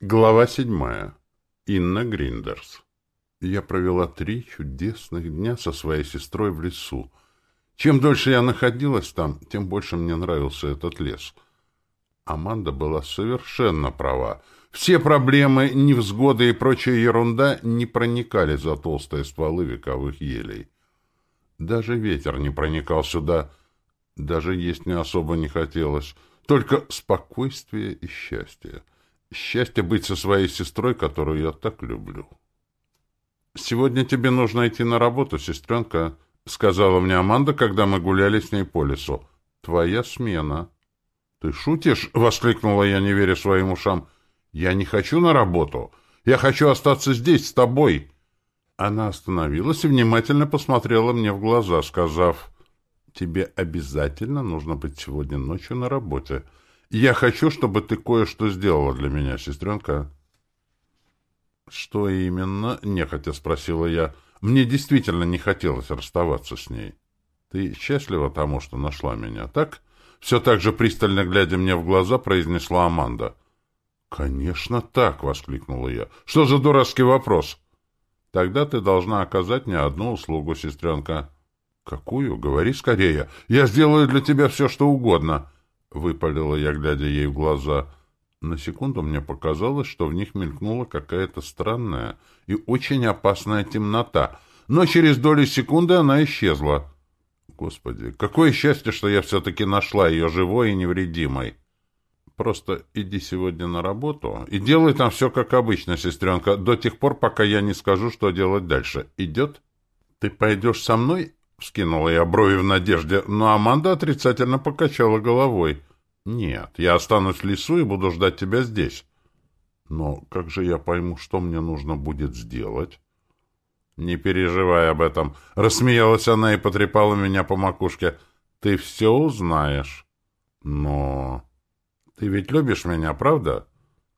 Глава седьмая. Инна Гриндерс. Я провела три чудесных дня со своей сестрой в лесу. Чем дольше я находилась там, тем больше мне нравился этот лес. Аманда была совершенно права. Все проблемы, невзгоды и прочая ерунда не проникали за толстые стволы вековых елей. Даже ветер не проникал сюда, даже есть не особо не хотелось, только спокойствие и счастье. Счастье быть со своей сестрой, которую я так люблю. «Сегодня тебе нужно идти на работу, сестренка», — сказала мне Аманда, когда мы гуляли с ней по лесу. «Твоя смена». «Ты шутишь?» — воскликнула я, не веря своим ушам. «Я не хочу на работу. Я хочу остаться здесь, с тобой». Она остановилась и внимательно посмотрела мне в глаза, сказав, «Тебе обязательно нужно быть сегодня ночью на работе». Я хочу, чтобы ты кое-что сделала для меня, сестренка. Что именно? Нехотя спросила я. Мне действительно не хотелось расставаться с ней. Ты счастлива тому, что нашла меня, так? Все так же пристально глядя мне в глаза, произнесла Аманда. «Конечно так!» — воскликнула я. «Что за дурацкий вопрос?» «Тогда ты должна оказать мне одну услугу, сестренка». «Какую? Говори скорее. Я сделаю для тебя все, что угодно». — выпалила я, глядя ей в глаза. На секунду мне показалось, что в них мелькнула какая-то странная и очень опасная темнота, но через доли секунды она исчезла. Господи, какое счастье, что я все-таки нашла ее живой и невредимой. Просто иди сегодня на работу и делай там все как обычно, сестренка, до тех пор, пока я не скажу, что делать дальше. Идет? Ты пойдешь со мной Вскинула я брови в надежде, но Аманда отрицательно покачала головой. «Нет, я останусь в лесу и буду ждать тебя здесь». «Но как же я пойму, что мне нужно будет сделать?» «Не переживай об этом», — рассмеялась она и потрепала меня по макушке. «Ты все узнаешь». «Но...» «Ты ведь любишь меня, правда?»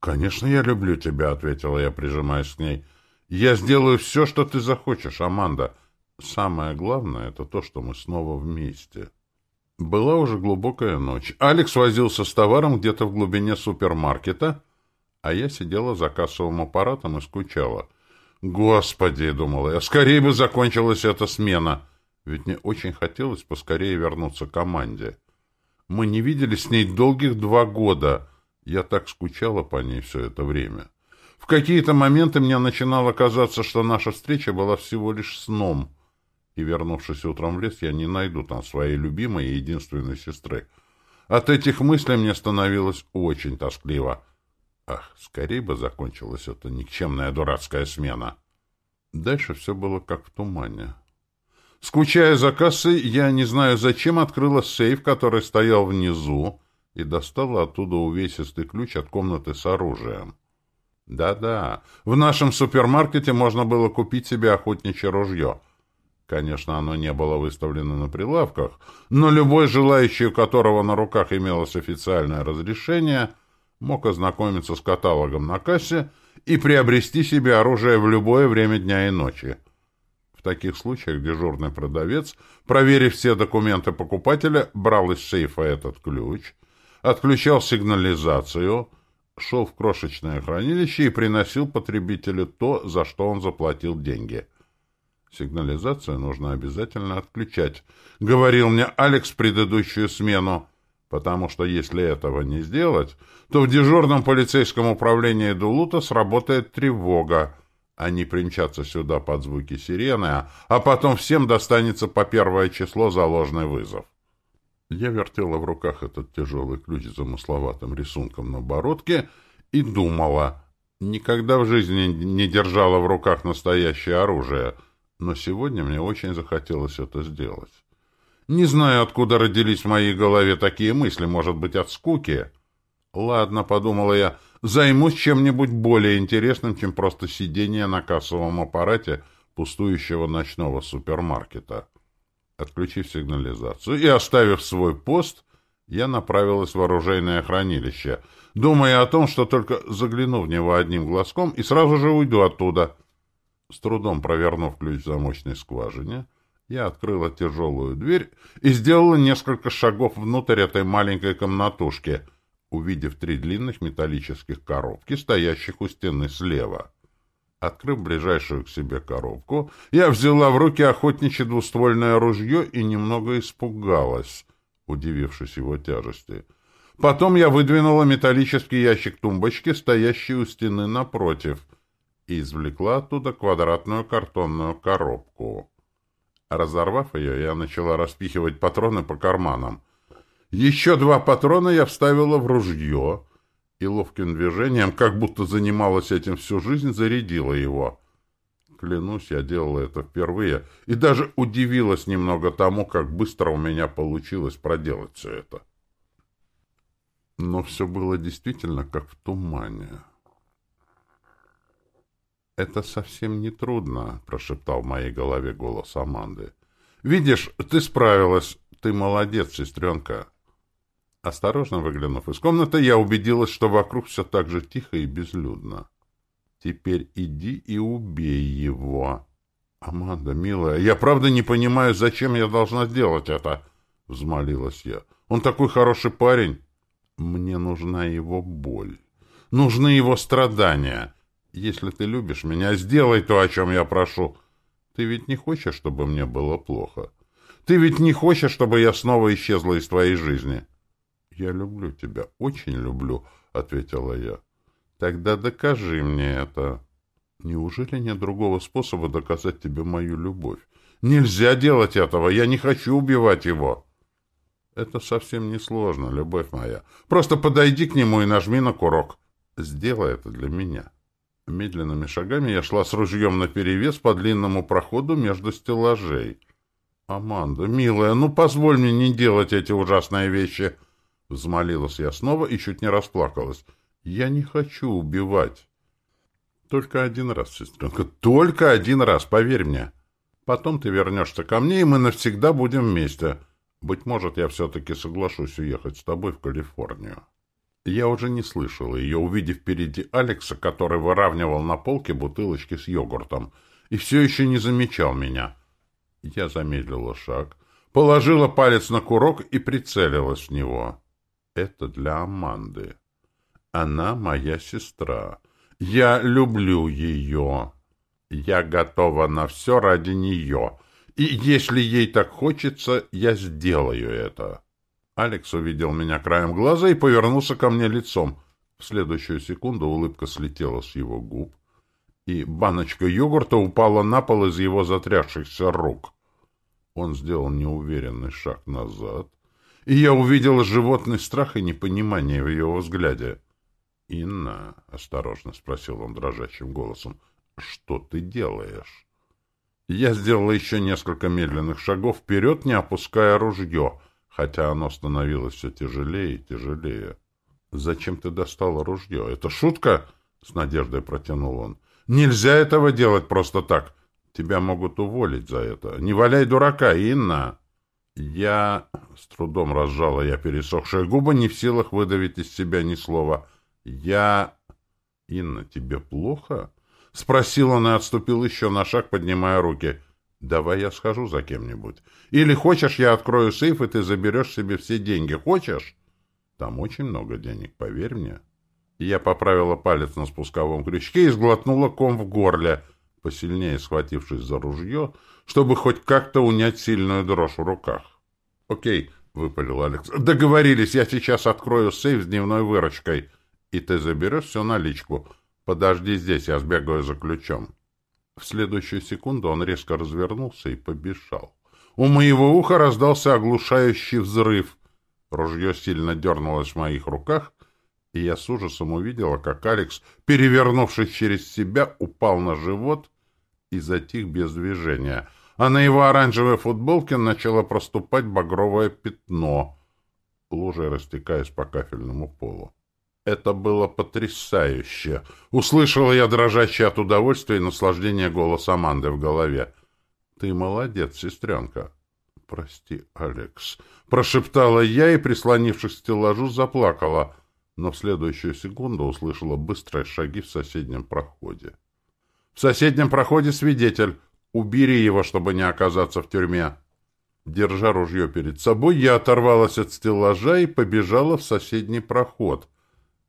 «Конечно, я люблю тебя», — ответила я, прижимаясь к ней. «Я сделаю все, что ты захочешь, Аманда». Самое главное — это то, что мы снова вместе. Была уже глубокая ночь. Алекс возился с товаром где-то в глубине супермаркета, а я сидела за кассовым аппаратом и скучала. «Господи!» — думала я, — «скорее бы закончилась эта смена!» Ведь мне очень хотелось поскорее вернуться к команде. Мы не виделись с ней долгих два года. Я так скучала по ней все это время. В какие-то моменты мне начинало казаться, что наша встреча была всего лишь сном — и, вернувшись утром в лес, я не найду там своей любимой и единственной сестры. От этих мыслей мне становилось очень тоскливо. Ах, скорее бы закончилась эта никчемная дурацкая смена. Дальше все было как в тумане. Скучая за кассой, я, не знаю зачем, открыла сейф, который стоял внизу, и достала оттуда увесистый ключ от комнаты с оружием. Да-да, в нашем супермаркете можно было купить себе охотничье ружье — Конечно, оно не было выставлено на прилавках, но любой желающий, у которого на руках имелось официальное разрешение, мог ознакомиться с каталогом на кассе и приобрести себе оружие в любое время дня и ночи. В таких случаях дежурный продавец, проверив все документы покупателя, брал из сейфа этот ключ, отключал сигнализацию, шел в крошечное хранилище и приносил потребителю то, за что он заплатил деньги – Сигнализацию нужно обязательно отключать, говорил мне Алекс в предыдущую смену, потому что если этого не сделать, то в дежурном полицейском управлении Дулута сработает тревога. Они примчатся сюда под звуки сирены, а потом всем достанется по первое число за вызов. Я вертела в руках этот тяжелый ключ с замысловатым рисунком на бородке и думала, никогда в жизни не держала в руках настоящее оружие — но сегодня мне очень захотелось это сделать. Не знаю, откуда родились в моей голове такие мысли, может быть, от скуки. Ладно, подумала я, займусь чем-нибудь более интересным, чем просто сидение на кассовом аппарате пустующего ночного супермаркета. Отключив сигнализацию и оставив свой пост, я направилась в оружейное хранилище, думая о том, что только загляну в него одним глазком и сразу же уйду оттуда — с трудом провернув ключ в замочной скважине, я открыла тяжелую дверь и сделала несколько шагов внутрь этой маленькой комнатушки. увидев три длинных металлических коробки, стоящих у стены слева. Открыв ближайшую к себе коробку, я взяла в руки охотничье двуствольное ружье и немного испугалась, удивившись его тяжести. Потом я выдвинула металлический ящик тумбочки, стоящий у стены напротив, и извлекла оттуда квадратную картонную коробку. Разорвав ее, я начала распихивать патроны по карманам. Еще два патрона я вставила в ружье и ловким движением, как будто занималась этим всю жизнь, зарядила его. Клянусь, я делала это впервые и даже удивилась немного тому, как быстро у меня получилось проделать все это. Но все было действительно как в тумане. «Это совсем не трудно», — прошептал в моей голове голос Аманды. «Видишь, ты справилась. Ты молодец, сестренка». Осторожно выглянув из комнаты, я убедилась, что вокруг все так же тихо и безлюдно. «Теперь иди и убей его». «Аманда, милая, я правда не понимаю, зачем я должна сделать это?» — взмолилась я. «Он такой хороший парень». «Мне нужна его боль. Нужны его страдания». Если ты любишь меня, сделай то, о чем я прошу. Ты ведь не хочешь, чтобы мне было плохо? Ты ведь не хочешь, чтобы я снова исчезла из твоей жизни? Я люблю тебя, очень люблю, — ответила я. Тогда докажи мне это. Неужели нет другого способа доказать тебе мою любовь? Нельзя делать этого, я не хочу убивать его. Это совсем не сложно, любовь моя. Просто подойди к нему и нажми на курок. Сделай это для меня. Медленными шагами я шла с ружьем наперевес по длинному проходу между стеллажей. «Аманда, милая, ну позволь мне не делать эти ужасные вещи!» Взмолилась я снова и чуть не расплакалась. «Я не хочу убивать!» «Только один раз, сестренка, только один раз, поверь мне!» Потом ты вернешься ко мне, и мы навсегда будем вместе. Быть может, я все-таки соглашусь уехать с тобой в Калифорнию. Я уже не слышал ее, увидев впереди Алекса, который выравнивал на полке бутылочки с йогуртом, и все еще не замечал меня. Я замедлила шаг, положила палец на курок и прицелилась в него. Это для Аманды. Она моя сестра. Я люблю ее. Я готова на все ради нее. И если ей так хочется, я сделаю это. Алекс увидел меня краем глаза и повернулся ко мне лицом. В следующую секунду улыбка слетела с его губ, и баночка йогурта упала на пол из его затрясшихся рук. Он сделал неуверенный шаг назад, и я увидел животный страх и непонимание в его взгляде. «Инна», — осторожно спросил он дрожащим голосом, — «что ты делаешь?» Я сделал еще несколько медленных шагов вперед, не опуская ружье — хотя оно становилось все тяжелее и тяжелее. «Зачем ты достал ружье? Это шутка?» — с надеждой протянул он. «Нельзя этого делать просто так. Тебя могут уволить за это. Не валяй дурака, Инна!» Я... С трудом разжала я пересохшие губы, не в силах выдавить из себя ни слова. «Я...» «Инна, тебе плохо?» — спросил он и отступил еще на шаг, поднимая руки. Давай я схожу за кем-нибудь. Или хочешь, я открою сейф, и ты заберешь себе все деньги. Хочешь? Там очень много денег, поверь мне. Я поправила палец на спусковом крючке и сглотнула ком в горле, посильнее схватившись за ружье, чтобы хоть как-то унять сильную дрожь в руках. «Окей», — выпалил Алекс. «Договорились, я сейчас открою сейф с дневной выручкой, и ты заберешь всю наличку. Подожди здесь, я сбегаю за ключом». В следующую секунду он резко развернулся и побежал. У моего уха раздался оглушающий взрыв. Ружье сильно дернулось в моих руках, и я с ужасом увидела, как Алекс, перевернувшись через себя, упал на живот и затих без движения, а на его оранжевой футболке начало проступать багровое пятно, лужей растекаясь по кафельному полу. Это было потрясающе. Услышала я дрожащий от удовольствия и наслаждения голос Аманды в голове. «Ты молодец, сестренка». «Прости, Алекс», — прошептала я и, прислонившись к стеллажу, заплакала, но в следующую секунду услышала быстрые шаги в соседнем проходе. «В соседнем проходе свидетель. Убери его, чтобы не оказаться в тюрьме». Держа ружье перед собой, я оторвалась от стеллажа и побежала в соседний проход,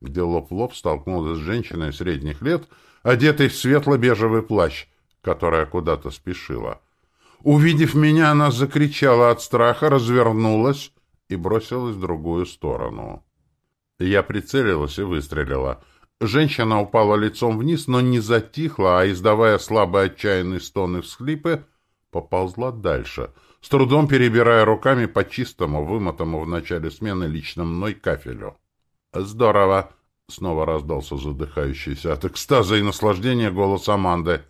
где лоб-лоб столкнулась с женщиной средних лет, одетой в светло-бежевый плащ, которая куда-то спешила. Увидев меня, она закричала от страха, развернулась и бросилась в другую сторону. Я прицелилась и выстрелила. Женщина упала лицом вниз, но не затихла, а, издавая слабые отчаянные стоны всхлипы, поползла дальше, с трудом перебирая руками по чистому, вымотому в начале смены лично мной кафелю. «Здорово!» — снова раздался задыхающийся от экстаза и наслаждения голос Аманды.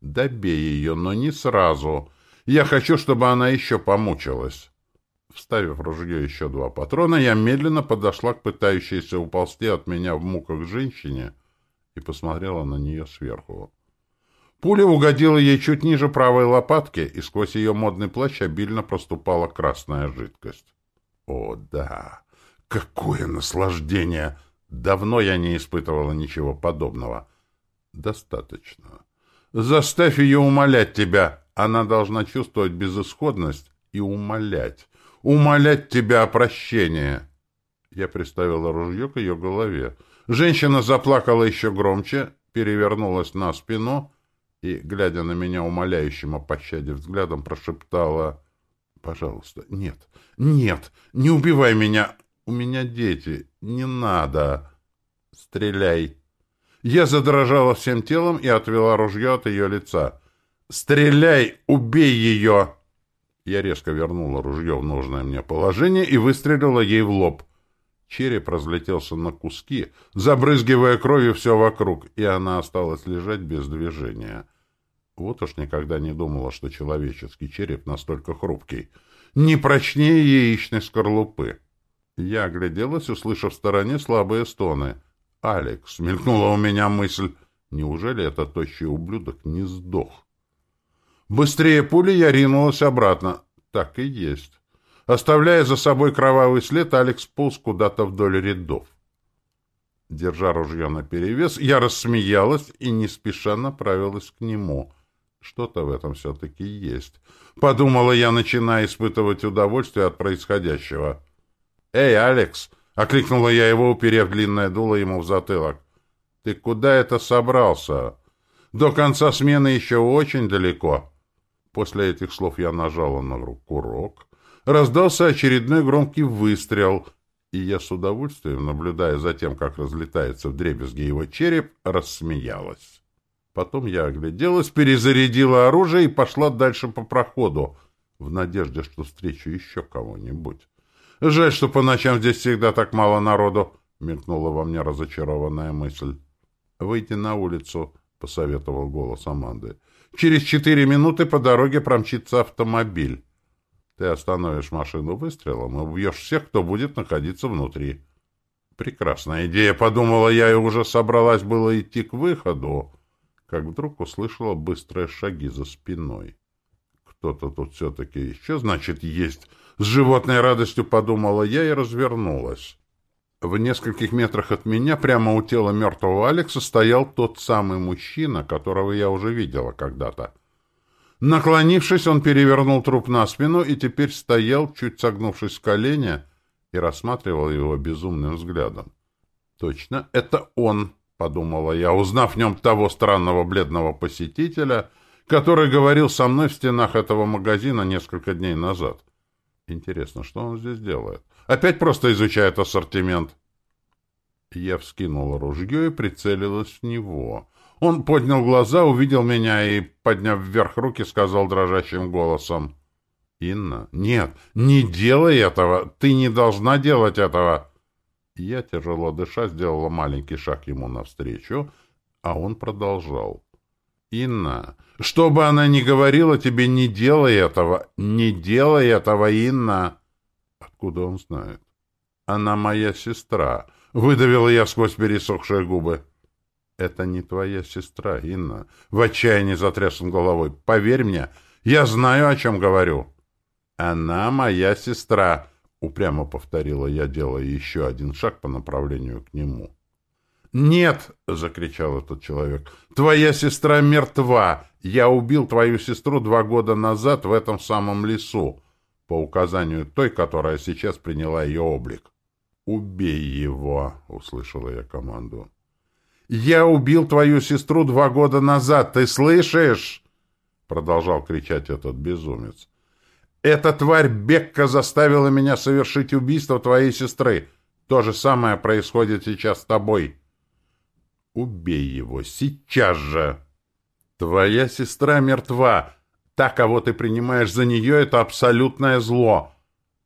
«Добей ее, но не сразу. Я хочу, чтобы она еще помучилась». Вставив в ружье еще два патрона, я медленно подошла к пытающейся уползти от меня в муках женщине и посмотрела на нее сверху. Пуля угодила ей чуть ниже правой лопатки, и сквозь ее модный плащ обильно проступала красная жидкость. О, да! Какое наслаждение! Давно я не испытывала ничего подобного. Достаточно. Заставь ее умолять тебя. Она должна чувствовать безысходность и умолять. Умолять тебя о прощении. Я приставила ружье к ее голове. Женщина заплакала еще громче, перевернулась на спину и, глядя на меня умоляющим о пощаде взглядом, прошептала «Пожалуйста, нет, нет, не убивай меня, у меня дети, не надо, стреляй». Я задрожала всем телом и отвела ружье от ее лица. «Стреляй! Убей ее!» Я резко вернула ружье в нужное мне положение и выстрелила ей в лоб. Череп разлетелся на куски, забрызгивая кровью все вокруг, и она осталась лежать без движения. Вот уж никогда не думала, что человеческий череп настолько хрупкий. Не прочнее яичной скорлупы. Я огляделась, услышав в стороне слабые стоны. «Алекс!» — мелькнула у меня мысль. «Неужели этот тощий ублюдок не сдох?» Быстрее пули я ринулась обратно. Так и есть. Оставляя за собой кровавый след, Алекс полз куда-то вдоль рядов. Держа ружье наперевес, я рассмеялась и не спеша направилась к нему — что-то в этом все-таки есть. Подумала я, начиная испытывать удовольствие от происходящего. «Эй, Алекс!» — окликнула я его, уперев длинное дуло ему в затылок. «Ты куда это собрался? До конца смены еще очень далеко». После этих слов я нажала на курок. Раздался очередной громкий выстрел, и я с удовольствием, наблюдая за тем, как разлетается в дребезги его череп, рассмеялась. Потом я огляделась, перезарядила оружие и пошла дальше по проходу, в надежде, что встречу еще кого-нибудь. Жаль, что по ночам здесь всегда так мало народу, — мелькнула во мне разочарованная мысль. — Выйти на улицу, — посоветовал голос Аманды. — Через четыре минуты по дороге промчится автомобиль. Ты остановишь машину выстрелом и убьешь всех, кто будет находиться внутри. Прекрасная идея, — подумала я, и уже собралась было идти к выходу как вдруг услышала быстрые шаги за спиной. Кто-то тут все-таки еще, значит, есть. С животной радостью подумала я и развернулась. В нескольких метрах от меня, прямо у тела мертвого Алекса, стоял тот самый мужчина, которого я уже видела когда-то. Наклонившись, он перевернул труп на спину и теперь стоял, чуть согнувшись в колени, и рассматривал его безумным взглядом. Точно, это он. — подумала я, узнав в нем того странного бледного посетителя, который говорил со мной в стенах этого магазина несколько дней назад. Интересно, что он здесь делает? Опять просто изучает ассортимент. Я вскинула ружье и прицелилась в него. Он поднял глаза, увидел меня и, подняв вверх руки, сказал дрожащим голосом. «Инна, нет, не делай этого! Ты не должна делать этого!» Я, тяжело дыша, сделала маленький шаг ему навстречу, а он продолжал. «Инна, что бы она ни говорила, тебе не делай этого! Не делай этого, Инна!» «Откуда он знает?» «Она моя сестра», — выдавила я сквозь пересохшие губы. «Это не твоя сестра, Инна», — в отчаянии затряс он головой. «Поверь мне, я знаю, о чем говорю». «Она моя сестра», Упрямо повторила я, делая еще один шаг по направлению к нему. «Нет!» — закричал этот человек. «Твоя сестра мертва! Я убил твою сестру два года назад в этом самом лесу. по указанию той, которая сейчас приняла ее облик. «Убей его!» — услышала я команду. «Я убил твою сестру два года назад, ты слышишь?» — продолжал кричать этот безумец. «Эта тварь Бекка заставила меня совершить убийство твоей сестры. То же самое происходит сейчас с тобой. Убей его сейчас же!» «Твоя сестра мертва. Та, кого ты принимаешь за нее, — это абсолютное зло.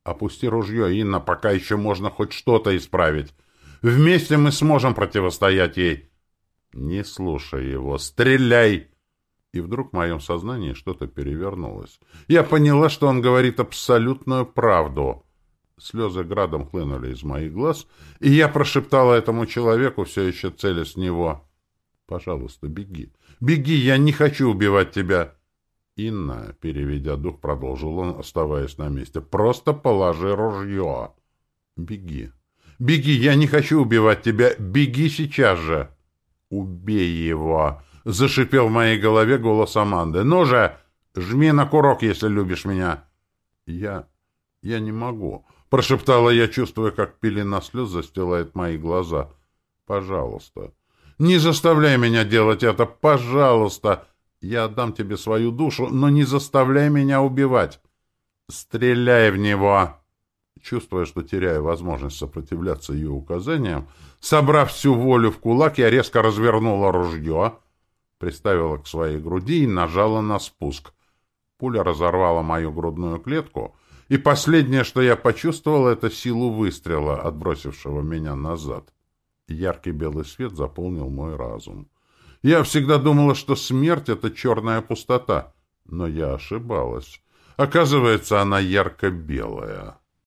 Опусти ружье, Инна, пока еще можно хоть что-то исправить. Вместе мы сможем противостоять ей». «Не слушай его. Стреляй!» И вдруг в моем сознании что-то перевернулось. Я поняла, что он говорит абсолютную правду. Слезы градом хлынули из моих глаз, и я прошептала этому человеку, все еще целясь с него. «Пожалуйста, беги. Беги, я не хочу убивать тебя!» «Инна», — переведя дух, продолжил он, оставаясь на месте, — «просто положи ружье». «Беги. Беги, я не хочу убивать тебя. Беги сейчас же!» «Убей его!» — зашипел в моей голове голос Аманды. «Ну же, жми на курок, если любишь меня!» «Я... я не могу», — прошептала я, чувствуя, как пелена слез застилает мои глаза. «Пожалуйста, не заставляй меня делать это, пожалуйста! Я отдам тебе свою душу, но не заставляй меня убивать! Стреляй в него!» Чувствуя, что теряю возможность сопротивляться ее указаниям, собрав всю волю в кулак, я резко развернула ружье, приставила к своей груди и нажала на спуск. Пуля разорвала мою грудную клетку, и последнее, что я почувствовал, это силу выстрела, отбросившего меня назад. Яркий белый свет заполнил мой разум. Я всегда думала, что смерть — это черная пустота, но я ошибалась. Оказывается, она ярко-белая.